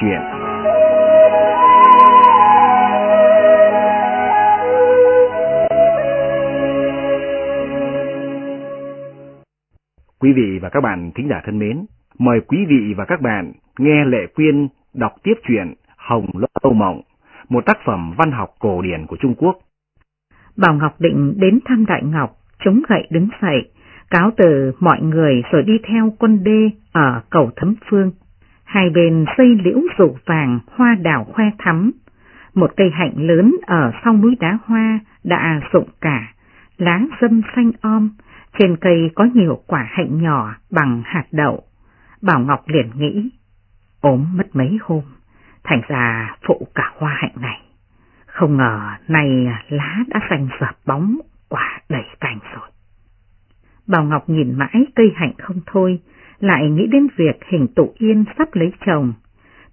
chuyện. Quý vị và các bạn thính giả thân mến, mời quý vị và các bạn nghe Lệ Quyên đọc tiếp truyện Hồng Lâu Mộng, một tác phẩm văn học cổ điển của Trung Quốc. Bảo Ngọc định đến thăm Đại Ngọc, chống gậy đứng dậy, cáo từ mọi người rồi đi theo quân đê ở cầu Thấm Phương. Hai bên xây liễu rủ vàng, hoa đào khoe thắm. Một cây hạnh lớn ở sau núi đá hoa đã rụng cả, lá dâm xanh om, trên cây có nhiều quả hạnh nhỏ bằng hạt đậu. Bảo Ngọc liền nghĩ, ốm mất mấy hôm, thành ra phụ cả hoa hạnh này. Không ngờ nay lá đã xanh dập bóng, quả đầy cành rồi. Bảo Ngọc nhìn mãi cây hạnh không thôi, lại nghĩ đến việc hình tụ yên sắp lấy chồng.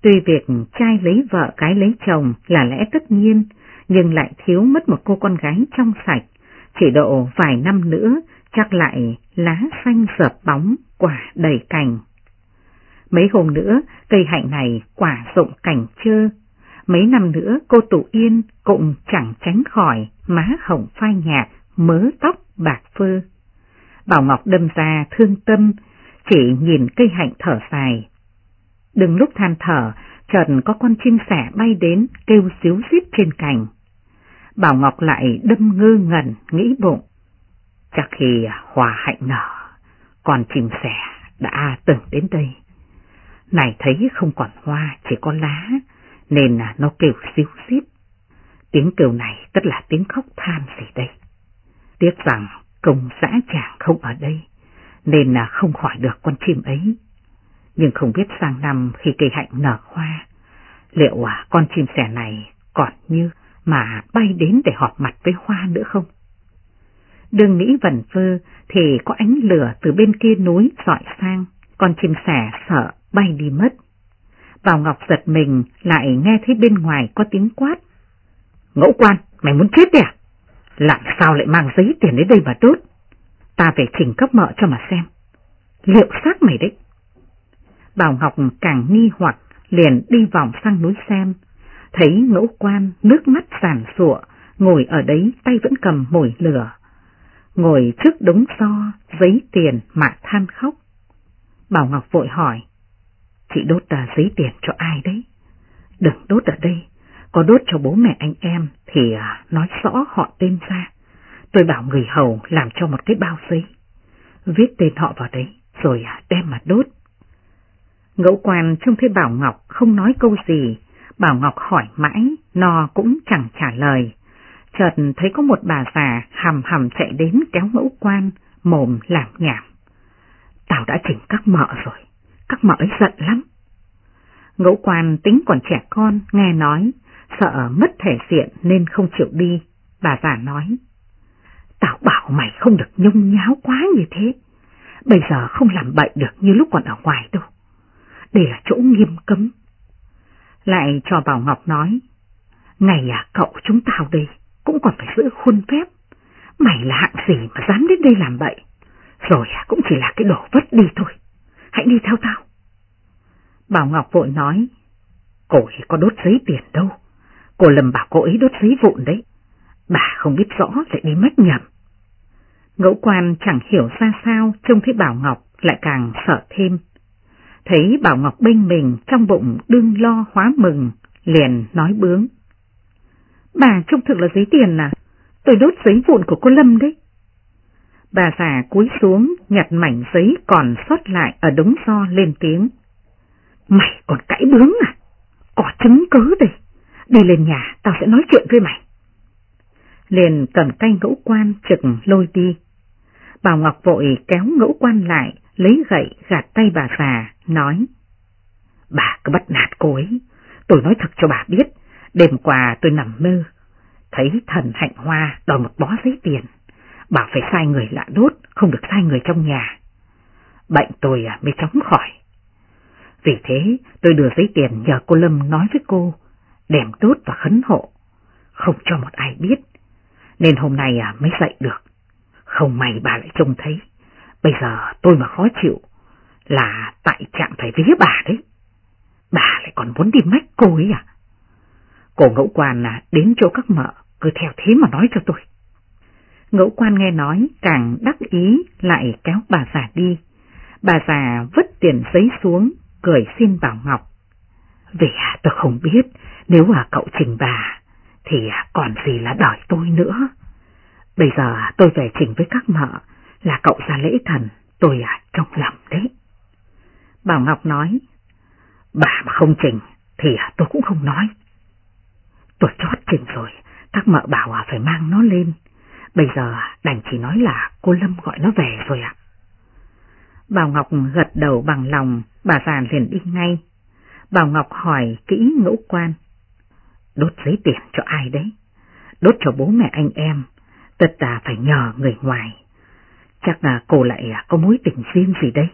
Tuy việc trai lấy vợ cái lấy chồng là lẽ tất nhiên, nhưng lại thiếu mất một cô con gái trong sạch. Chỉ độ vài năm nữa, chắc lại lá xanh dập bóng, quả đầy cành. Mấy hôm nữa, cây hạnh này quả rộng cảnh chơ. Mấy năm nữa, cô Tụ Yên cũng chẳng tránh khỏi má hồng phai nhạt, mớ tóc bạc phơ. Bảo Ngọc đâm ra thương tâm, chỉ nhìn cây hạnh thở dài. Đừng lúc than thở, chợt có con chim sẻ bay đến kêu xíu xít trên cành. Bảo Ngọc lại đâm ngư ngẩn, nghĩ bụng. Chắc khi hòa hạnh nở, con chim sẻ đã từng đến đây. Này thấy không còn hoa, chỉ có lá, nên nó kêu xíu xít. Tiếng kêu này tất là tiếng khóc than gì đây. Tiếc rằng công xã chàng không ở đây, nên là không khỏi được con chim ấy. Nhưng không biết sang năm khi cây hạnh nở hoa, liệu à, con chim sẻ này còn như mà bay đến để họp mặt với hoa nữa không? Đừng nghĩ vẩn vơ thì có ánh lửa từ bên kia núi dọi sang, con chim sẻ sợ bay đi mất. Bảo Ngọc giật mình lại nghe thấy bên ngoài có tiếng quát. Ngẫu quan, mày muốn chết đi à? Làm sao lại mang giấy tiền đến đây mà đốt? Ta phải chỉnh cấp mợ cho mà xem. Liệu xác mày đấy? Bảo Ngọc càng nghi hoặc liền đi vòng sang núi xem. Thấy ngẫu quan nước mắt giàn sụa, ngồi ở đấy tay vẫn cầm mồi lửa. Ngồi trước đống do, giấy tiền mà than khóc. Bảo Ngọc vội hỏi, chị đốt tờ giấy tiền cho ai đấy? Đừng đốt ở đây, có đốt cho bố mẹ anh em thì à, nói rõ họ tên ra. Tôi bảo người hầu làm cho một cái bao giấy, viết tên họ vào đấy, rồi à, đem mà đốt. Ngẫu quan trông thấy Bảo Ngọc không nói câu gì, Bảo Ngọc hỏi mãi, nó cũng chẳng trả lời. Chợt thấy có một bà già hầm hầm chạy đến kéo ngẫu quan, mồm làm nhảm. Tao đã chỉnh các mợ rồi, các mợ ấy giận lắm. Ngẫu quan tính còn trẻ con, nghe nói, sợ mất thể diện nên không chịu đi. Bà già nói, tao bảo mày không được nhung nháo quá như thế. Bây giờ không làm bậy được như lúc còn ở ngoài đâu. Đây là chỗ nghiêm cấm. Lại cho Bảo Ngọc nói, ngày à cậu chúng tao đây cũng còn phải giữ khuôn phép. Mày là hạng gì mà dám đến đây làm bậy? Rồi à, cũng chỉ là cái đồ vất đi thôi. Hãy đi theo tao. Bảo Ngọc vội nói, cô ấy có đốt giấy tiền đâu. Cô lầm bảo cô ấy đốt giấy vụn đấy. Bà không biết rõ lại đi mất nhầm. Ngẫu quan chẳng hiểu ra sao trông thấy Bảo Ngọc lại càng sợ thêm. Thấy Bảo Ngọc bên mình trong bụng đương lo hóa mừng, liền nói bướng. Bà trông thực là giấy tiền à? Tôi đốt giấy vụn của cô Lâm đấy. Bà già cúi xuống nhặt mảnh giấy còn sót lại ở đống do lên tiếng. Mày còn cãi bướng à? Có chứng cứ đây. Đi lên nhà tao sẽ nói chuyện với mày. Liền cầm tay ngẫu quan trực lôi đi. Bảo Ngọc vội kéo ngẫu quan lại, lấy gậy gạt tay bà già, nói. Bà cứ bắt nạt cô ấy, tôi nói thật cho bà biết, đêm qua tôi nằm mơ, thấy thần hạnh hoa đòi một bó giấy tiền, bảo phải sai người lạ đốt, không được sai người trong nhà. Bệnh tôi à, mới chóng khỏi. Vì thế tôi đưa giấy tiền nhờ cô Lâm nói với cô, đem tốt và khấn hộ, không cho một ai biết, nên hôm nay à, mới dậy được. Không may bà lại trông thấy, bây giờ tôi mà khó chịu, là tại trạng phải vía bà đấy. Bà lại còn muốn đi mách cô ấy à? Cổ ngẫu quan là đến chỗ các mợ, cứ theo thế mà nói cho tôi. Ngẫu quan nghe nói càng đắc ý lại kéo bà già đi. Bà già vứt tiền giấy xuống, cười xin Bảo Ngọc. Vì à, tôi không biết, nếu à cậu trình bà, thì còn gì là đòi tôi nữa. Bây giờ tôi về trình với các mợ, là cậu ra lễ thần, tôi à trong lòng đấy. Bảo Ngọc nói, bà mà không trình thì à, tôi cũng không nói. Tôi chót trình rồi, các mợ bảo à phải mang nó lên. Bây giờ à, đành chỉ nói là cô Lâm gọi nó về rồi ạ. Bảo Ngọc gật đầu bằng lòng, bà già liền đi ngay. Bảo Ngọc hỏi kỹ ngũ quan. Đốt giấy tiền cho ai đấy? Đốt cho bố mẹ anh em, tất cả phải nhờ người ngoài. Chắc là cô lại à, có mối tình riêng gì đấy.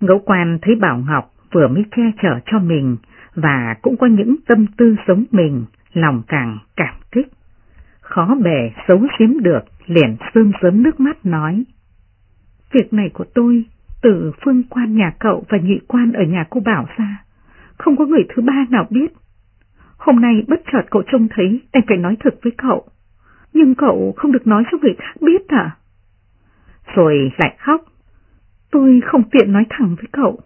Ngẫu quan thấy Bảo Ngọc vừa mới che chở cho mình và cũng có những tâm tư giống mình, lòng càng cảm kích. Khó bề xấu xiếm được, liền sương sớm nước mắt nói. Việc này của tôi, từ phương quan nhà cậu và nhị quan ở nhà cô Bảo ra, không có người thứ ba nào biết. Hôm nay bất chợt cậu trông thấy, anh phải nói thật với cậu. Nhưng cậu không được nói cho người khác biết à? Rồi lại khóc. Tôi không tiện nói thẳng với cậu.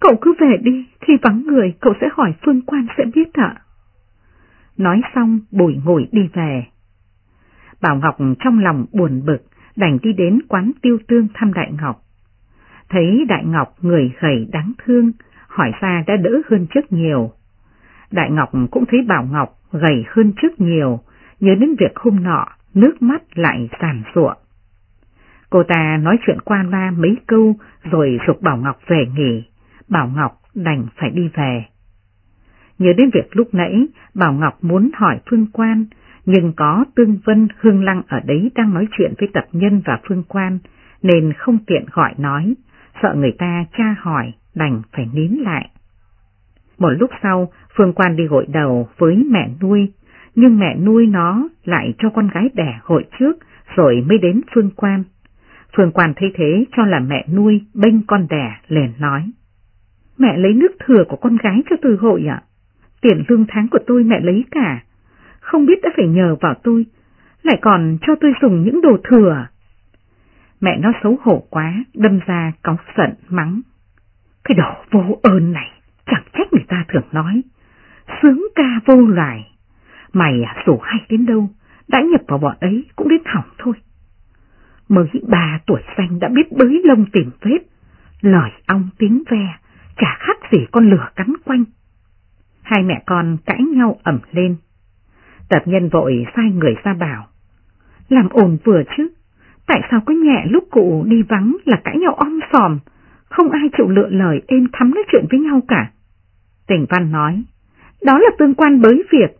Cậu cứ về đi, khi vắng người cậu sẽ hỏi phương quan sẽ biết ạ. Nói xong bùi ngồi đi về. Bảo Ngọc trong lòng buồn bực, đành đi đến quán tiêu tương thăm Đại Ngọc. Thấy Đại Ngọc người gầy đáng thương, hỏi ra đã đỡ hơn trước nhiều. Đại Ngọc cũng thấy Bảo Ngọc gầy hơn trước nhiều, nhớ đến việc hôm nọ, nước mắt lại giàn ruộng. Cô ta nói chuyện qua loa mấy câu rồi dục Bảo Ngọc về nghỉ, Bảo Ngọc đành phải đi về. Nhớ đến việc lúc nãy Bảo Ngọc muốn hỏi Phương Quan, nhưng có Tương Vân Hương Lăng ở đấy đang nói chuyện với tập nhân và Phương Quan, nên không tiện gọi nói, sợ người ta tra hỏi, đành phải nín lại. Một lúc sau, Phương Quan đi gội đầu với mẹ nuôi, nhưng mẹ nuôi nó lại cho con gái đẻ gội trước rồi mới đến Phương Quan. Phương Quan thấy thế cho là mẹ nuôi bênh con đẻ liền nói. Mẹ lấy nước thừa của con gái cho tôi hội ạ. Tiền lương tháng của tôi mẹ lấy cả. Không biết đã phải nhờ vào tôi, lại còn cho tôi dùng những đồ thừa. Mẹ nó xấu hổ quá, đâm ra cáu giận mắng. Cái đồ vô ơn này, chẳng trách người ta thường nói. Sướng ca vô loài. Mày à, dù hay đến đâu, đã nhập vào bọn ấy cũng đến hỏng thôi. Mới ba tuổi xanh đã biết bới lông tìm vết, lời ong tiếng ve, chả khác gì con lửa cắn quanh. Hai mẹ con cãi nhau ẩm lên. Tập nhân vội sai người ra bảo. Làm ồn vừa chứ, tại sao có nhẹ lúc cụ đi vắng là cãi nhau om sòm, không ai chịu lựa lời êm thắm nói chuyện với nhau cả. Tình văn nói, đó là tương quan bới việc,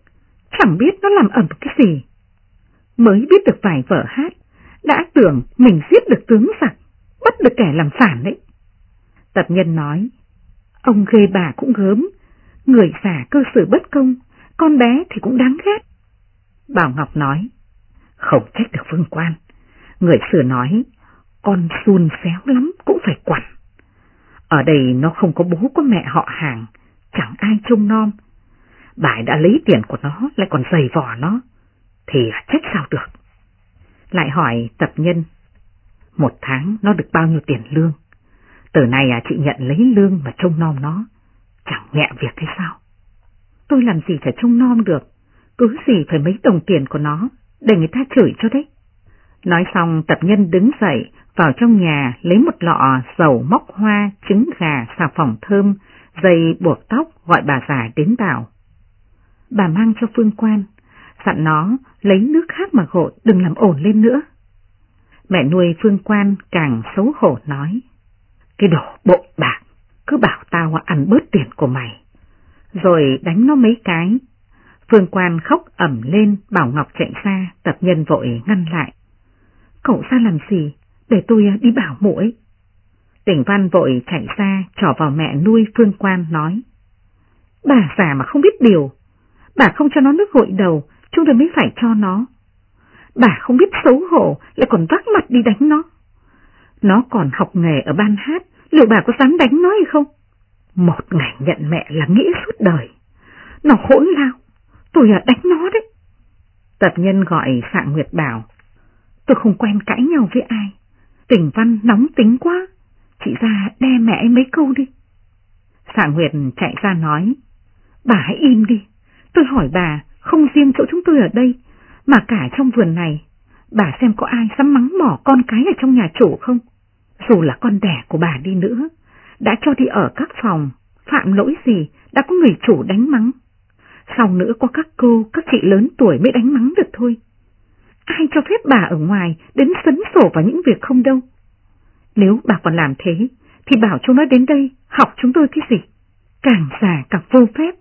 chẳng biết nó làm ẩm cái gì. Mới biết được vài vở hát, đã tưởng mình giết được tướng giặc, bắt được kẻ làm phản đấy. Tập nhân nói, ông ghê bà cũng gớm, người giả cơ sở bất công, con bé thì cũng đáng ghét. Bảo Ngọc nói, không trách được phương quan, người xưa nói, con xuôn xéo lắm cũng phải quản. Ở đây nó không có bố có mẹ họ hàng, chẳng ai trông nom. Bà đã lấy tiền của nó lại còn giày vò nó, thì trách sao được. Lại hỏi tập nhân, một tháng nó được bao nhiêu tiền lương? Từ nay à, chị nhận lấy lương mà trông nom nó, chẳng nhẹ việc hay sao? Tôi làm gì phải trông nom được, cứ gì phải mấy đồng tiền của nó, để người ta chửi cho đấy. Nói xong tập nhân đứng dậy, vào trong nhà lấy một lọ dầu móc hoa, trứng gà, xà phòng thơm, dây buộc tóc gọi bà già đến bảo. Bà mang cho phương quan, dặn nó lấy nước khác mà gội, đừng làm ổn lên nữa. Mẹ nuôi phương quan càng xấu hổ nói, cái đồ bộ bạc, cứ bảo tao ăn bớt tiền của mày. Rồi đánh nó mấy cái. Phương quan khóc ẩm lên, bảo Ngọc chạy ra, tập nhân vội ngăn lại. Cậu ra làm gì? Để tôi à, đi bảo muội. Tỉnh Văn vội chạy ra, trỏ vào mẹ nuôi Phương Quan nói. Bà già mà không biết điều, bà không cho nó nước gội đầu, chúng tôi mới phải cho nó. Bà không biết xấu hổ, lại còn vác mặt đi đánh nó. Nó còn học nghề ở ban hát, liệu bà có dám đánh nó hay không? Một ngày nhận mẹ là nghĩ suốt đời. Nó hỗn lao, tôi là đánh nó đấy. Tập nhân gọi Sạng Nguyệt bảo, tôi không quen cãi nhau với ai. Tình văn nóng tính quá, chị ra đe mẹ mấy câu đi. Sạng Nguyệt chạy ra nói, bà hãy im đi, tôi hỏi bà, không riêng chỗ chúng tôi ở đây, mà cả trong vườn này, bà xem có ai dám mắng mỏ con cái ở trong nhà chủ không? Dù là con đẻ của bà đi nữa, đã cho đi ở các phòng, phạm lỗi gì đã có người chủ đánh mắng. Sau nữa có các cô, các chị lớn tuổi mới đánh mắng được thôi. Ai cho phép bà ở ngoài đến sấn sổ vào những việc không đâu. Nếu bà còn làm thế, thì bảo chúng nó đến đây học chúng tôi cái gì? Càng già càng vô phép.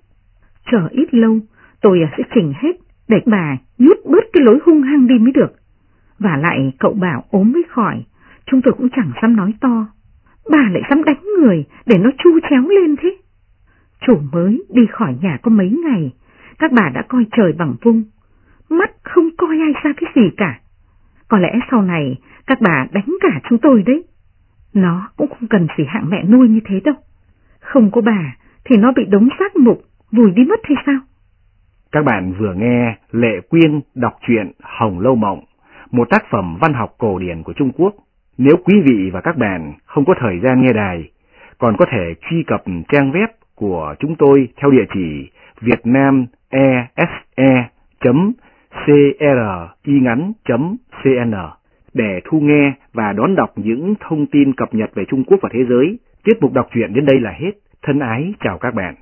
Chờ ít lâu, tôi sẽ chỉnh hết để bà nhút bớt cái lối hung hăng đi mới được. Và lại cậu bảo ốm mới khỏi, chúng tôi cũng chẳng dám nói to. Bà lại dám đánh người để nó chu chéo lên thế. Chủ mới đi khỏi nhà có mấy ngày, các bà đã coi trời bằng vung, mắt không coi ai ra cái gì cả. Có lẽ sau này các bà đánh cả chúng tôi đấy. Nó cũng không cần phải hạng mẹ nuôi như thế đâu. Không có bà thì nó bị đống xác mục, vùi đi mất hay sao? Các bạn vừa nghe Lệ Quyên đọc truyện Hồng Lâu Mộng, một tác phẩm văn học cổ điển của Trung Quốc. Nếu quý vị và các bạn không có thời gian nghe đài, còn có thể truy cập trang web của chúng tôi theo địa chỉ vietnamese.cringắn.cn để thu nghe và đón đọc những thông tin cập nhật về Trung Quốc và thế giới. Tiết mục đọc truyện đến đây là hết. Thân ái, chào các bạn.